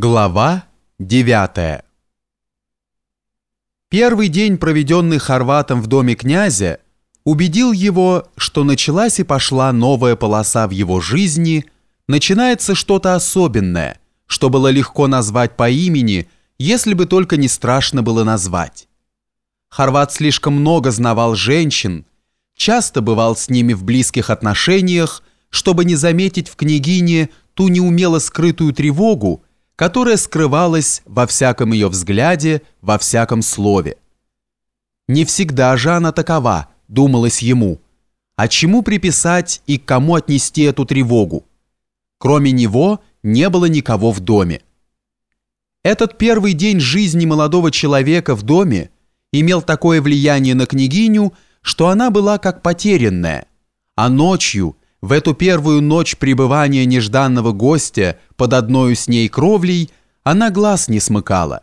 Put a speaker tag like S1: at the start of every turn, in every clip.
S1: Глава 9 Первый день, проведенный Хорватом в доме князя, убедил его, что началась и пошла новая полоса в его жизни, начинается что-то особенное, что было легко назвать по имени, если бы только не страшно было назвать. Хорват слишком много знавал женщин, часто бывал с ними в близких отношениях, чтобы не заметить в княгине ту неумело скрытую тревогу, которая скрывалась во всяком ее взгляде, во всяком слове. Не всегда же она такова, думалось ему. А чему приписать и кому отнести эту тревогу? Кроме него не было никого в доме. Этот первый день жизни молодого человека в доме имел такое влияние на княгиню, что она была как потерянная, а ночью – в эту первую ночь пребывания нежданного гостя под одной с ней кровлей она глаз не смыкала.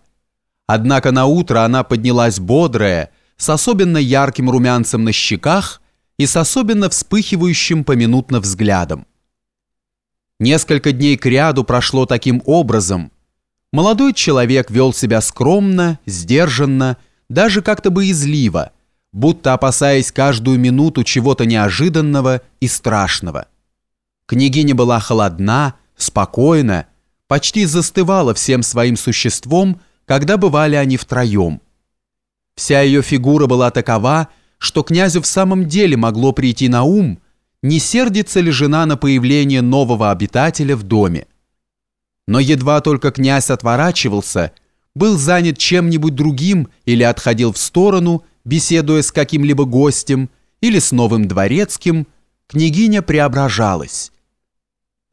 S1: Однако на утро она поднялась бодрая, с особенно ярким румянцем на щеках и с особенно вспыхивающим поминутно взглядом. Несколько дней кряду прошло таким образом. Молодой человек вел себя скромно, сдержанно, даже как-то боязливо – будто опасаясь каждую минуту чего-то неожиданного и страшного. Княгиня была холодна, спокойна, почти застывала всем своим существом, когда бывали они втроем. Вся ее фигура была такова, что князю в самом деле могло прийти на ум, не сердится ли жена на появление нового обитателя в доме. Но едва только князь отворачивался, был занят чем-нибудь другим или отходил в сторону – беседуя с каким-либо гостем или с новым дворецким, княгиня преображалась,